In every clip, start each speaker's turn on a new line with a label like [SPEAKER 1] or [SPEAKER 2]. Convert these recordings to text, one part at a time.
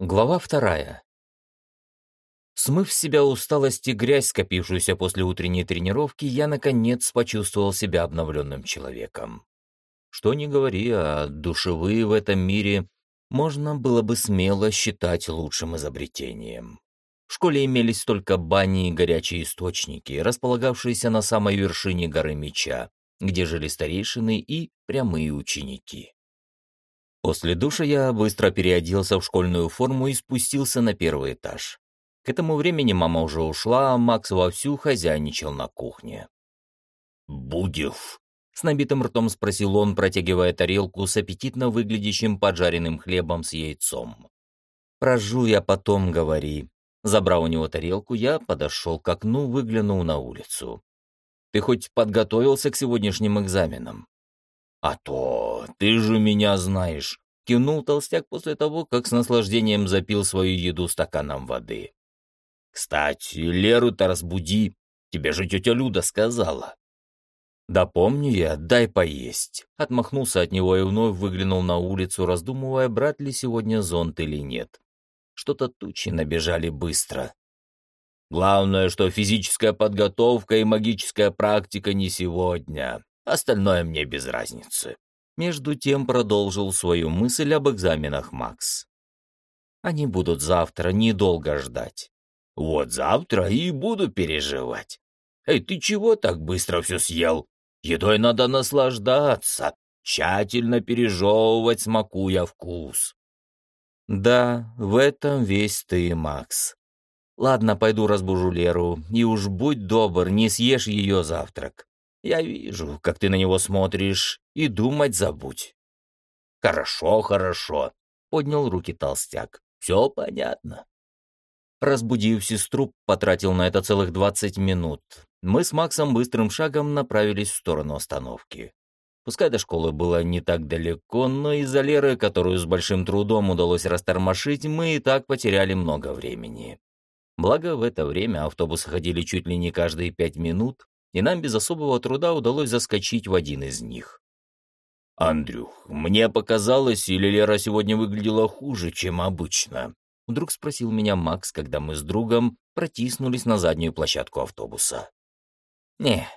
[SPEAKER 1] Глава вторая. Смыв с себя усталость и грязь, скопившуюся после утренней тренировки, я, наконец, почувствовал себя обновленным человеком. Что ни говори, а душевые в этом мире можно было бы смело считать лучшим изобретением. В школе имелись только бани и горячие источники, располагавшиеся на самой вершине горы Меча, где жили старейшины и прямые ученики. После душа я быстро переоделся в школьную форму и спустился на первый этаж. К этому времени мама уже ушла, а Макс вовсю хозяйничал на кухне.
[SPEAKER 2] «Будев?»
[SPEAKER 1] — с набитым ртом спросил он, протягивая тарелку с аппетитно выглядящим поджаренным хлебом с яйцом. «Прожу я потом, говори». Забрав у него тарелку, я подошел к окну, выглянул на улицу. «Ты хоть подготовился к сегодняшним экзаменам?»
[SPEAKER 2] «А то, ты же меня знаешь», —
[SPEAKER 1] кивнул толстяк после того, как с наслаждением запил свою еду стаканом воды.
[SPEAKER 2] «Кстати, Леру-то разбуди, тебе же тетя Люда сказала».
[SPEAKER 1] «Да помню я, дай поесть», — отмахнулся от него и вновь выглянул на улицу, раздумывая, брать ли сегодня зонт или нет. Что-то тучи набежали быстро.
[SPEAKER 2] «Главное, что физическая подготовка и магическая практика не сегодня», Остальное мне без разницы.
[SPEAKER 1] Между тем продолжил свою мысль об экзаменах Макс. Они будут завтра, недолго ждать.
[SPEAKER 2] Вот завтра и буду переживать. Эй, ты чего так быстро все съел? Едой надо наслаждаться, тщательно пережевывать, смакуя вкус.
[SPEAKER 1] Да, в этом весь ты, Макс. Ладно, пойду разбужу Леру, и уж будь добр, не съешь ее завтрак. Я вижу, как ты на него смотришь, и думать забудь».
[SPEAKER 2] «Хорошо, хорошо», — поднял руки толстяк. «Все понятно».
[SPEAKER 1] Разбудив сестру, потратил на это целых двадцать минут. Мы с Максом быстрым шагом направились в сторону остановки. Пускай до школы было не так далеко, но из-за Леры, которую с большим трудом удалось растормошить, мы и так потеряли много времени. Благо, в это время автобусы ходили чуть ли не каждые пять минут, и нам без особого труда удалось заскочить в один из них.
[SPEAKER 2] «Андрюх, мне показалось, или Лера сегодня выглядела хуже, чем обычно?»
[SPEAKER 1] Вдруг спросил меня Макс, когда мы с другом протиснулись на заднюю площадку автобуса. «Не,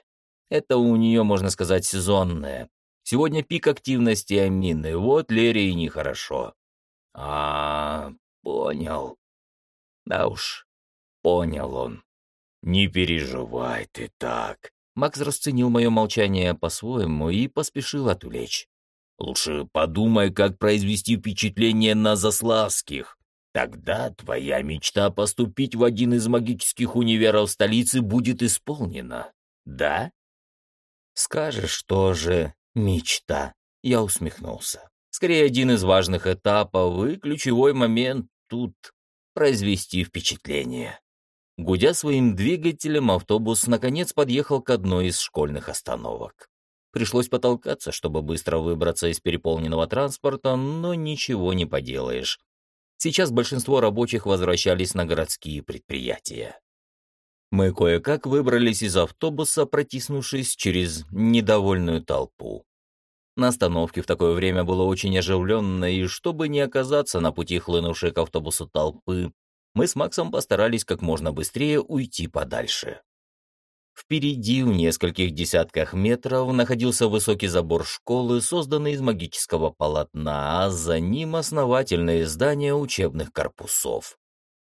[SPEAKER 1] это у нее, можно сказать, сезонное. Сегодня пик активности амины, вот Лере и нехорошо».
[SPEAKER 2] «А, понял».
[SPEAKER 1] Да уж, понял он.
[SPEAKER 2] «Не переживай ты так».
[SPEAKER 1] Макс расценил мое молчание по-своему и поспешил отвлечь.
[SPEAKER 2] «Лучше подумай, как произвести впечатление на Заславских. Тогда твоя мечта поступить в один из магических универов столицы будет исполнена. Да?»
[SPEAKER 1] «Скажешь тоже, мечта», — я усмехнулся. «Скорее, один из важных этапов и ключевой момент тут — произвести впечатление». Гудя своим двигателем, автобус наконец подъехал к одной из школьных остановок. Пришлось потолкаться, чтобы быстро выбраться из переполненного транспорта, но ничего не поделаешь. Сейчас большинство рабочих возвращались на городские предприятия. Мы кое-как выбрались из автобуса, протиснувшись через недовольную толпу. На остановке в такое время было очень оживленно, и чтобы не оказаться на пути хлынувшей к автобусу толпы, мы с Максом постарались как можно быстрее уйти подальше. Впереди, в нескольких десятках метров, находился высокий забор школы, созданный из магического полотна, а за ним основательное здание учебных корпусов,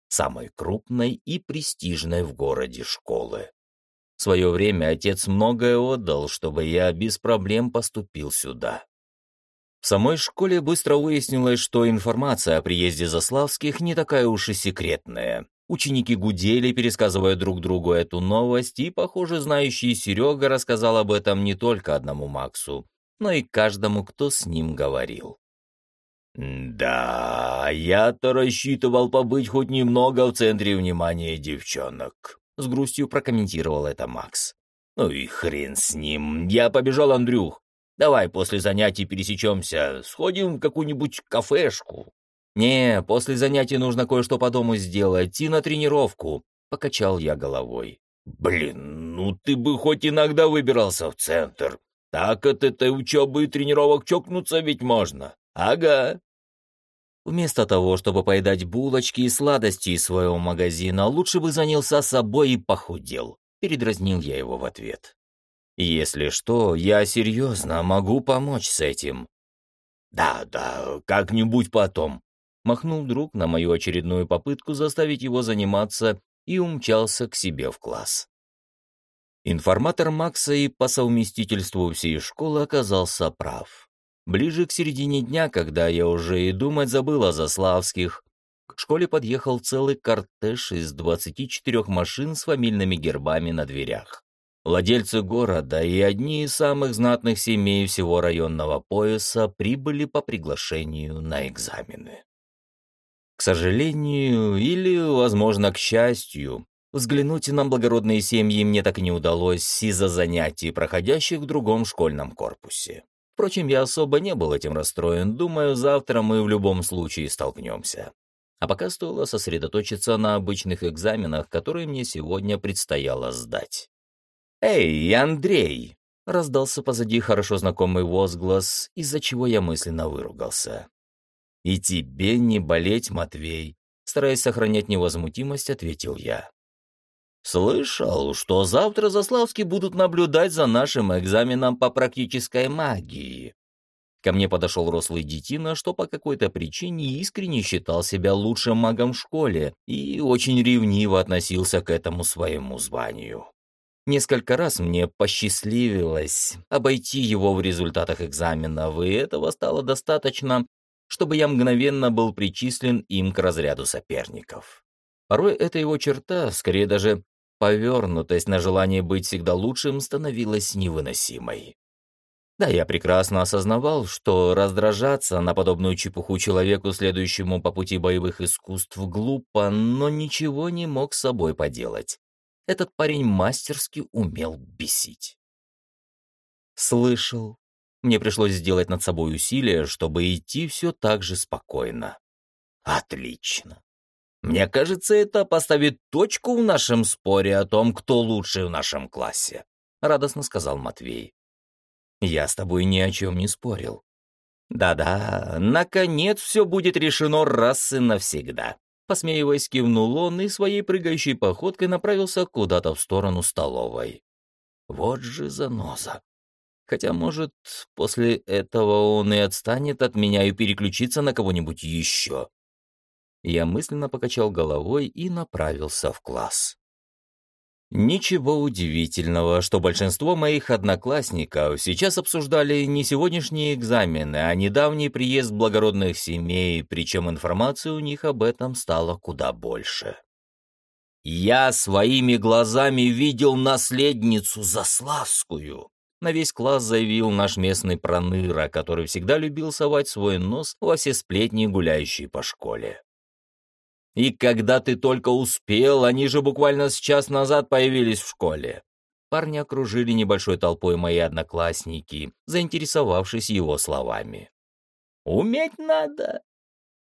[SPEAKER 1] самой крупной и престижной в городе школы. В свое время отец многое отдал, чтобы я без проблем поступил сюда. В самой школе быстро выяснилось, что информация о приезде Заславских не такая уж и секретная. Ученики гудели, пересказывая друг другу эту новость, и, похоже, знающий Серега рассказал об этом не только одному Максу, но и каждому, кто с ним говорил.
[SPEAKER 2] «Да, я-то рассчитывал побыть хоть немного в центре внимания девчонок», — с грустью прокомментировал это Макс. «Ну и хрен с ним. Я побежал, Андрюх. Давай после занятий пересечемся, сходим в какую-нибудь кафешку».
[SPEAKER 1] «Не, после занятий нужно кое-что по дому сделать и на тренировку», — покачал я головой.
[SPEAKER 2] «Блин, ну ты бы хоть иногда выбирался в центр. Так от этой учебы и тренировок чокнуться ведь можно. Ага».
[SPEAKER 1] Вместо того, чтобы поедать булочки и сладости из своего магазина, лучше бы занялся собой и похудел. Передразнил я его в ответ. Если что, я серьезно могу помочь с этим. Да, да, как-нибудь потом. Махнул друг на мою очередную попытку заставить его заниматься и умчался к себе в класс. Информатор Макса и по совместительству всей школы оказался прав. Ближе к середине дня, когда я уже и думать забыл о Заславских, к школе подъехал целый кортеж из 24 машин с фамильными гербами на дверях. Владельцы города и одни из самых знатных семей всего районного пояса прибыли по приглашению на экзамены. К сожалению, или, возможно, к счастью, взглянуть на благородные семьи мне так и не удалось из-за занятий, проходящих в другом школьном корпусе. Впрочем, я особо не был этим расстроен, думаю, завтра мы в любом случае столкнемся. А пока стоило сосредоточиться на обычных экзаменах, которые мне сегодня предстояло сдать. «Эй, Андрей!» — раздался позади хорошо знакомый возглас, из-за чего я мысленно выругался. «И тебе не болеть, Матвей!» — стараясь сохранять невозмутимость, ответил я. «Слышал, что завтра Заславски будут наблюдать за нашим экзаменом по практической магии». Ко мне подошел рослый детина, что по какой-то причине искренне считал себя лучшим магом в школе и очень ревниво относился к этому своему званию. Несколько раз мне посчастливилось обойти его в результатах экзаменов, и этого стало достаточно, чтобы я мгновенно был причислен им к разряду соперников. Порой эта его черта, скорее даже повернутость на желание быть всегда лучшим, становилась невыносимой. Да, я прекрасно осознавал, что раздражаться на подобную чепуху человеку, следующему по пути боевых искусств, глупо, но ничего не мог с собой поделать. Этот парень мастерски умел бесить. Слышал. Мне пришлось сделать над собой усилие, чтобы идти все так же спокойно. Отлично. Мне кажется, это поставит точку в нашем споре о том, кто лучший в нашем классе, радостно сказал Матвей. Я с тобой ни о чем не спорил. Да-да, наконец все будет решено раз и навсегда. Посмеиваясь, кивнул он и своей прыгающей походкой направился куда-то в сторону столовой. Вот же заноза. Хотя, может, после этого он и отстанет от меня и переключится на кого-нибудь еще. Я мысленно покачал головой и направился в класс. Ничего удивительного, что большинство моих одноклассников сейчас обсуждали не сегодняшние экзамены, а недавний приезд благородных семей, причем информации у них об этом стало куда больше. «Я своими глазами видел наследницу Заславскую», на весь класс заявил наш местный проныра, который всегда любил совать свой нос во все сплетни, гуляющие по школе. И когда ты только успел, они же буквально с час назад появились в школе. Парни окружили небольшой толпой мои одноклассники, заинтересовавшись его словами. «Уметь надо.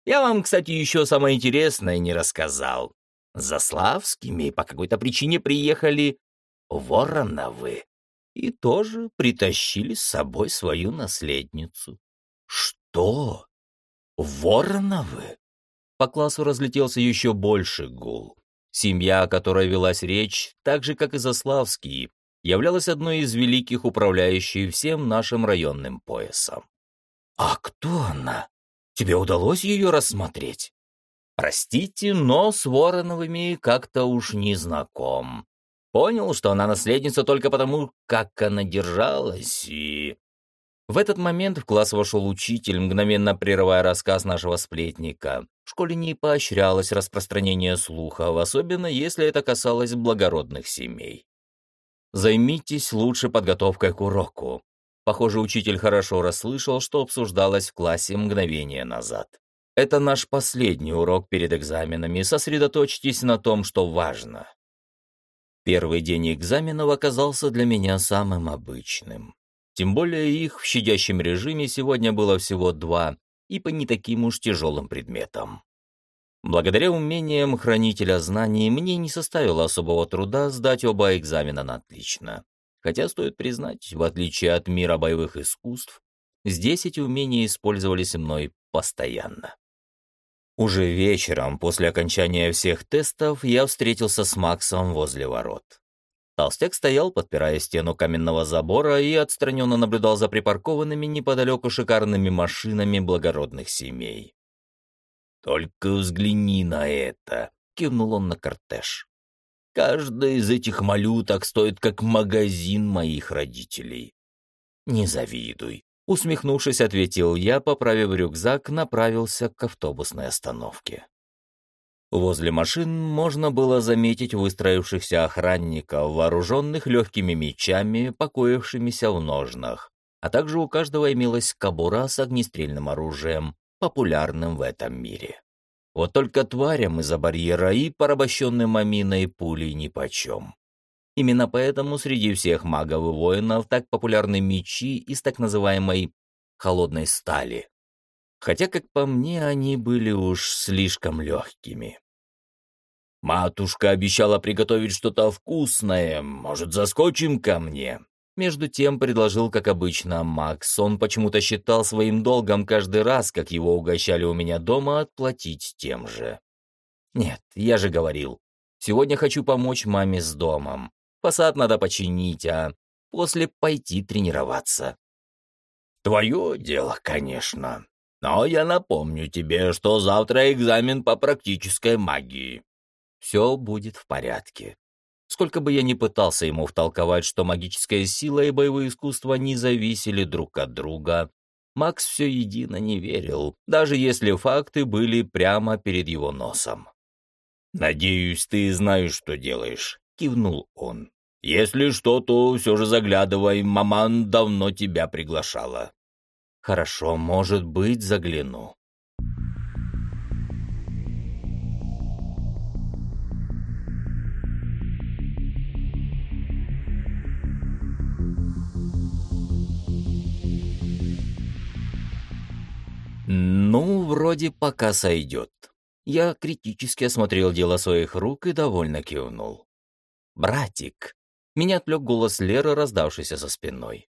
[SPEAKER 1] Я вам, кстати, еще самое интересное не рассказал. За Славскими по какой-то причине приехали Вороновы и тоже притащили с собой свою наследницу». «Что? Вороновы?» По классу разлетелся еще больше гул. Семья, о которой велась речь, так же, как и Заславский, являлась одной из великих управляющих всем нашим районным поясом. «А кто она? Тебе удалось ее рассмотреть?» «Простите, но с Вороновыми как-то уж не знаком. Понял, что она наследница только потому, как она держалась, и...» В этот момент в класс вошел учитель, мгновенно прерывая рассказ нашего сплетника. В школе не поощрялось распространение слухов, особенно если это касалось благородных семей. Займитесь лучше подготовкой к уроку. Похоже, учитель хорошо расслышал, что обсуждалось в классе мгновение назад. Это наш последний урок перед экзаменами, сосредоточьтесь на том, что важно. Первый день экзаменов оказался для меня самым обычным. Тем более их в щадящем режиме сегодня было всего два, и по не таким уж тяжелым предметам. Благодаря умениям хранителя знаний мне не составило особого труда сдать оба экзамена на отлично. Хотя, стоит признать, в отличие от мира боевых искусств, здесь эти умения использовались мной постоянно. Уже вечером, после окончания всех тестов, я встретился с Максом возле ворот. Толстяк стоял, подпирая стену каменного забора, и отстраненно наблюдал за припаркованными неподалеку шикарными машинами благородных семей. «Только взгляни на это!» — кивнул он на кортеж. «Каждая из этих малюток стоит как магазин моих родителей. Не завидуй!» Усмехнувшись, ответил я, поправив рюкзак, направился к автобусной остановке. Возле машин можно было заметить выстроившихся охранников, вооруженных легкими мечами, покоившимися в ножнах, а также у каждого имелась кобура с огнестрельным оружием, популярным в этом мире. Вот только тварям из-за барьера и порабощенным аминой пулей нипочем. Именно поэтому среди всех магов и воинов так популярны мечи из так называемой «холодной стали», хотя, как по мне, они были уж слишком легкими. «Матушка обещала приготовить что-то вкусное, может, заскочим ко мне?» Между тем предложил, как обычно, Макс. Он почему-то считал своим долгом каждый раз, как его угощали у меня дома, отплатить тем же. «Нет, я же говорил, сегодня хочу помочь маме с домом. Фасад надо починить, а после пойти тренироваться». «Твое дело, конечно», но я напомню тебе, что завтра экзамен по практической магии. Все будет в порядке. Сколько бы я ни пытался ему втолковать, что магическая сила и боевые искусства не зависели друг от друга, Макс все едино не верил, даже если факты были прямо перед его носом. «Надеюсь, ты знаешь, что делаешь», — кивнул он. «Если что, то все же заглядывай, маман давно тебя приглашала». Хорошо, может быть, загляну. Ну, вроде пока сойдет. Я критически осмотрел дело своих рук и довольно кивнул. «Братик!» Меня отвлек голос Леры, раздавшийся за спиной.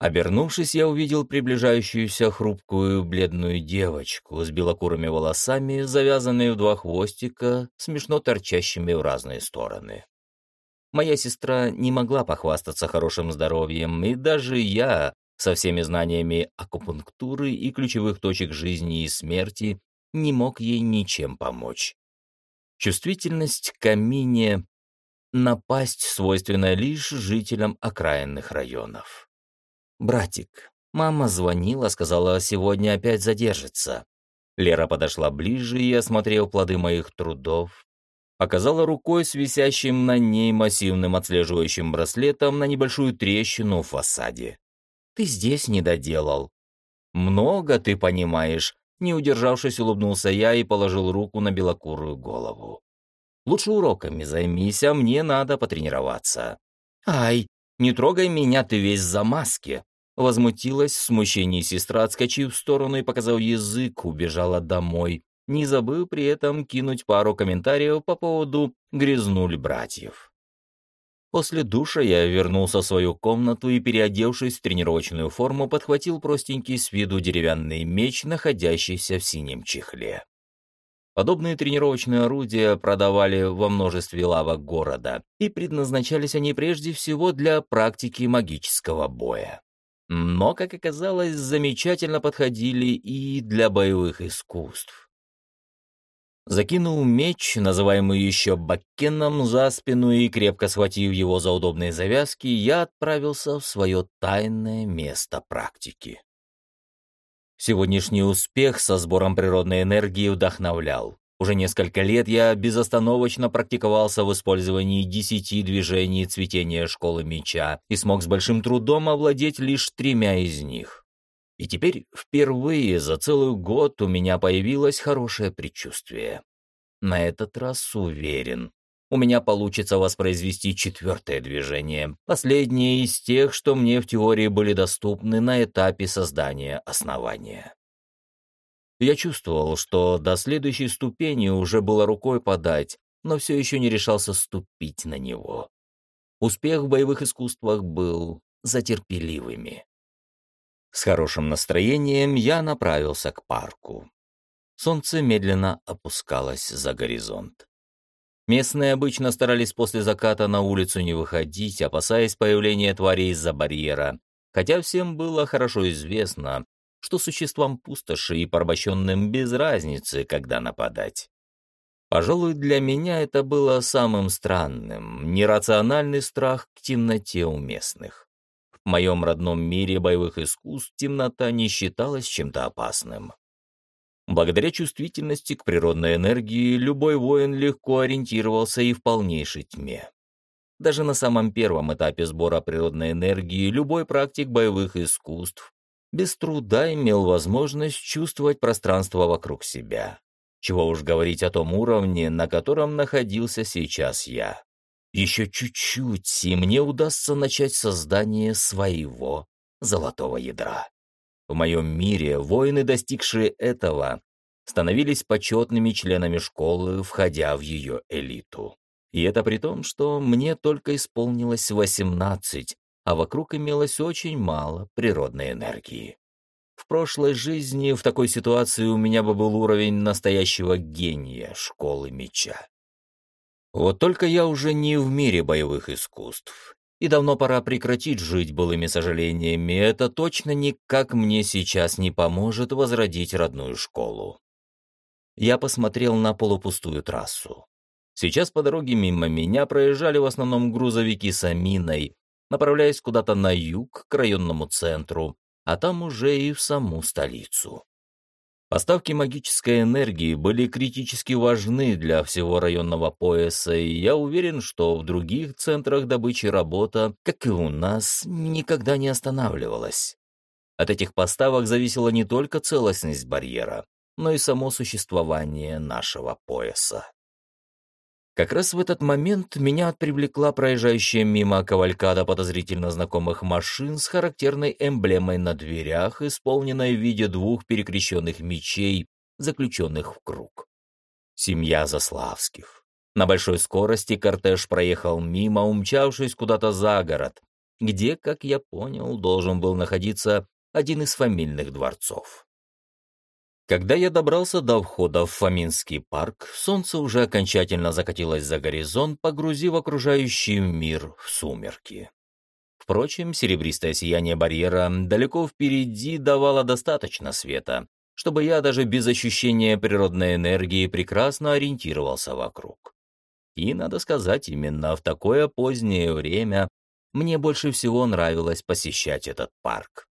[SPEAKER 1] Обернувшись, я увидел приближающуюся хрупкую бледную девочку с белокурыми волосами, завязанные в два хвостика, смешно торчащими в разные стороны. Моя сестра не могла похвастаться хорошим здоровьем, и даже я, со всеми знаниями акупунктуры и ключевых точек жизни и смерти, не мог ей ничем помочь. Чувствительность к камине — напасть, свойственная лишь жителям окраинных районов. «Братик, мама звонила, сказала, сегодня опять задержится». Лера подошла ближе и, осмотрев плоды моих трудов, показала рукой с висящим на ней массивным отслеживающим браслетом на небольшую трещину в фасаде. «Ты здесь не доделал». «Много ты понимаешь», — не удержавшись, улыбнулся я и положил руку на белокурую голову. «Лучше уроками займись, а мне надо потренироваться». «Ай, не трогай меня, ты весь в замазке», Возмутилась в смущении сестра, отскочив в сторону и, показав язык, убежала домой, не забыв при этом кинуть пару комментариев по поводу «грязнуль братьев». После душа я вернулся в свою комнату и, переодевшись в тренировочную форму, подхватил простенький с виду деревянный меч, находящийся в синем чехле. Подобные тренировочные орудия продавали во множестве лавок города, и предназначались они прежде всего для практики магического боя но, как оказалось, замечательно подходили и для боевых искусств. Закинул меч, называемый еще баккеном, за спину и, крепко схватив его за удобные завязки, я отправился в свое тайное место практики. Сегодняшний успех со сбором природной энергии вдохновлял. Уже несколько лет я безостановочно практиковался в использовании десяти движений цветения школы меча и смог с большим трудом овладеть лишь тремя из них. И теперь впервые за целый год у меня появилось хорошее предчувствие. На этот раз уверен, у меня получится воспроизвести четвертое движение, последнее из тех, что мне в теории были доступны на этапе создания основания. Я чувствовал, что до следующей ступени уже было рукой подать, но все еще не решался ступить на него. Успех в боевых искусствах был за терпеливыми. С хорошим настроением я направился к парку. Солнце медленно опускалось за горизонт. Местные обычно старались после заката на улицу не выходить, опасаясь появления тварей из-за барьера, хотя всем было хорошо известно, что существам пустоши и порабощенным без разницы, когда нападать. Пожалуй, для меня это было самым странным, нерациональный страх к темноте у местных. В моем родном мире боевых искусств темнота не считалась чем-то опасным. Благодаря чувствительности к природной энергии любой воин легко ориентировался и в полнейшей тьме. Даже на самом первом этапе сбора природной энергии любой практик боевых искусств без труда имел возможность чувствовать пространство вокруг себя. Чего уж говорить о том уровне, на котором находился сейчас я. Еще чуть-чуть, и мне удастся начать создание своего золотого ядра. В моем мире воины, достигшие этого, становились почетными членами школы, входя в ее элиту. И это при том, что мне только исполнилось 18, а вокруг имелось очень мало природной энергии. В прошлой жизни в такой ситуации у меня бы был уровень настоящего гения школы меча. Вот только я уже не в мире боевых искусств, и давно пора прекратить жить былыми сожалениями. Это точно никак мне сейчас не поможет возродить родную школу. Я посмотрел на полупустую трассу. Сейчас по дороге мимо меня проезжали в основном грузовики с аминой, направляясь куда-то на юг, к районному центру, а там уже и в саму столицу. Поставки магической энергии были критически важны для всего районного пояса, и я уверен, что в других центрах добычи работа, как и у нас, никогда не останавливалась. От этих поставок зависела не только целостность барьера, но и само существование нашего пояса. Как раз в этот момент меня привлекла проезжающая мимо кавалькада подозрительно знакомых машин с характерной эмблемой на дверях, исполненной в виде двух перекрещенных мечей, заключенных в круг. Семья Заславских. На большой скорости кортеж проехал мимо, умчавшись куда-то за город, где, как я понял, должен был находиться один из фамильных дворцов. Когда я добрался до входа в Фоминский парк, солнце уже окончательно закатилось за горизонт, погрузив окружающий мир в сумерки. Впрочем, серебристое сияние барьера далеко впереди давало достаточно света, чтобы я даже без ощущения природной энергии прекрасно ориентировался вокруг. И, надо сказать, именно в такое позднее время мне больше всего нравилось посещать этот парк.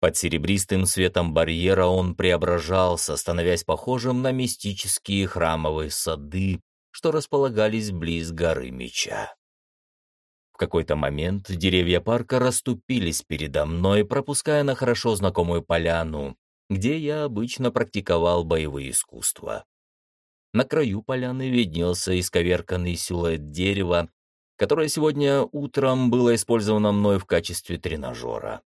[SPEAKER 1] Под серебристым светом барьера он преображался, становясь похожим на мистические храмовые сады, что располагались близ горы меча. В какой-то момент деревья парка расступились передо мной, пропуская на хорошо знакомую поляну, где я обычно практиковал боевые искусства. На краю поляны виднелся исковерканный силуэт дерева, которое сегодня утром было использовано мной в качестве тренажера.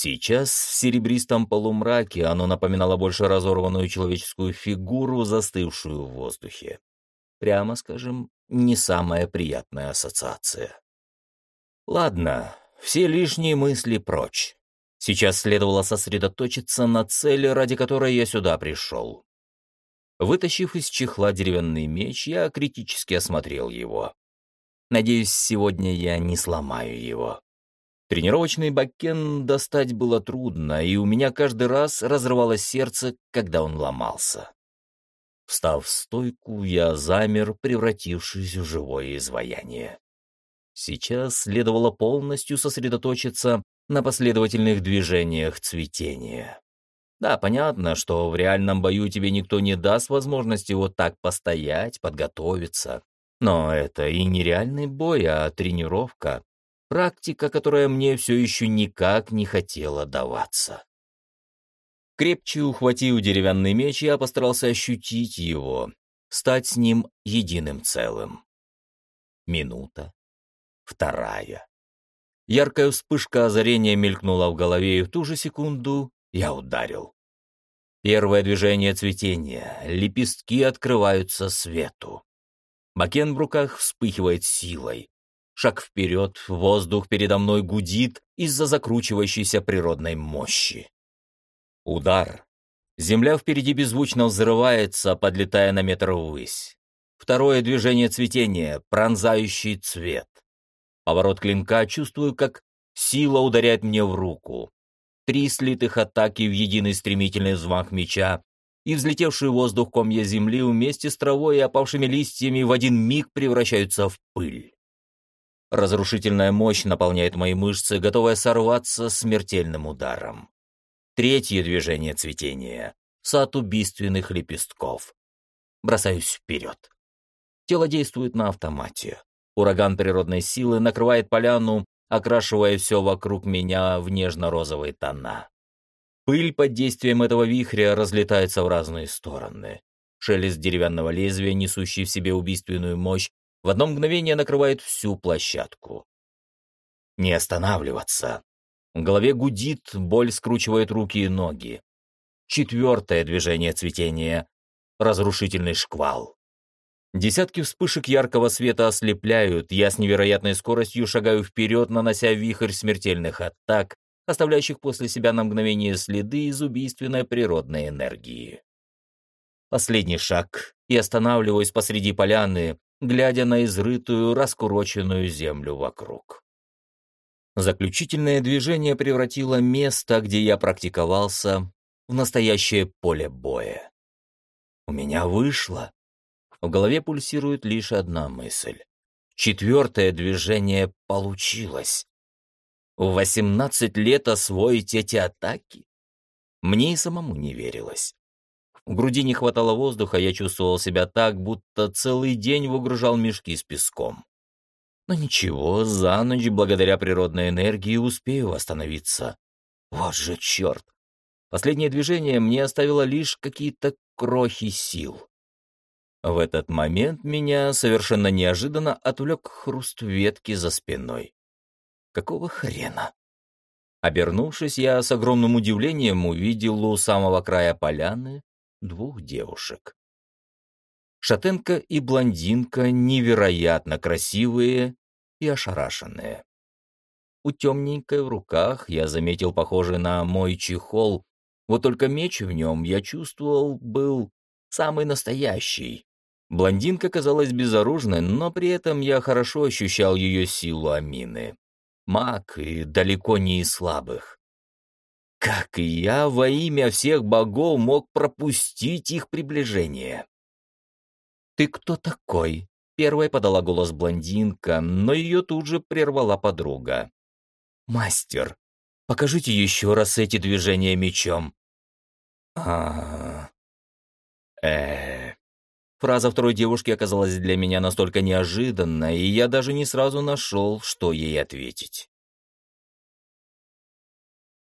[SPEAKER 1] Сейчас в серебристом полумраке оно напоминало больше разорванную человеческую фигуру, застывшую в воздухе. Прямо скажем, не самая приятная ассоциация. Ладно, все лишние мысли прочь. Сейчас следовало сосредоточиться на цели, ради которой я сюда пришел. Вытащив из чехла деревянный меч, я критически осмотрел его. Надеюсь, сегодня я не сломаю его. Тренировочный бакен достать было трудно, и у меня каждый раз разрывалось сердце, когда он ломался. Встав в стойку, я замер, превратившись в живое изваяние. Сейчас следовало полностью сосредоточиться на последовательных движениях цветения. Да, понятно, что в реальном бою тебе никто не даст возможности вот так постоять, подготовиться. Но это и не реальный бой, а тренировка, Практика, которая мне все еще никак не хотела даваться. Крепче ухватив деревянный меч, я постарался ощутить его, стать с ним единым целым. Минута. Вторая. Яркая вспышка озарения мелькнула в голове, и в ту же секунду я ударил. Первое движение цветения. Лепестки открываются свету. Макен в руках вспыхивает силой. Шаг вперед, воздух передо мной гудит из-за закручивающейся природной мощи. Удар. Земля впереди беззвучно взрывается, подлетая на метр ввысь. Второе движение цветения, пронзающий цвет. Поворот клинка, чувствую, как сила ударяет мне в руку. Три слитых атаки в единый стремительный взмах меча, и взлетевший в воздух комья земли вместе с травой и опавшими листьями в один миг превращаются в пыль. Разрушительная мощь наполняет мои мышцы, готовая сорваться смертельным ударом. Третье движение цветения. Сад убийственных лепестков. Бросаюсь вперед. Тело действует на автомате. Ураган природной силы накрывает поляну, окрашивая все вокруг меня в нежно-розовые тона. Пыль под действием этого вихря разлетается в разные стороны. Шелест деревянного лезвия, несущий в себе убийственную мощь, в одно мгновение накрывает всю площадку. Не останавливаться. В голове гудит, боль скручивает руки и ноги. Четвертое движение цветения — разрушительный шквал. Десятки вспышек яркого света ослепляют, я с невероятной скоростью шагаю вперед, нанося вихрь смертельных атак, оставляющих после себя на мгновение следы из убийственной природной энергии. Последний шаг, и останавливаюсь посреди поляны, глядя на изрытую, раскуроченную землю вокруг. Заключительное движение превратило место, где я практиковался, в настоящее поле боя. У меня вышло. В голове пульсирует лишь одна мысль. Четвертое движение получилось. В восемнадцать лет освоить эти атаки? Мне и самому не верилось. В груди не хватало воздуха, я чувствовал себя так, будто целый день выгружал мешки с песком. Но ничего, за ночь, благодаря природной энергии, успею восстановиться. Вот же черт! Последнее движение мне оставило лишь какие-то крохи сил. В этот момент меня совершенно неожиданно отвлек хруст ветки за спиной. Какого хрена? Обернувшись, я с огромным удивлением увидел у самого края поляны двух девушек. Шатенка и блондинка невероятно красивые и ошарашенные. У темненькой в руках я заметил похожий на мой чехол, вот только меч в нем, я чувствовал, был самый настоящий. Блондинка казалась безоружной, но при этом я хорошо ощущал ее силу Амины. Маг и далеко не из слабых. Как и я во имя всех богов мог пропустить их приближение? «Ты кто такой?» — первая подала голос блондинка, но ее тут же прервала подруга. «Мастер, покажите еще раз эти движения мечом». а э Фраза второй девушки оказалась для меня настолько неожиданной, и я даже не сразу нашел, что ей ответить.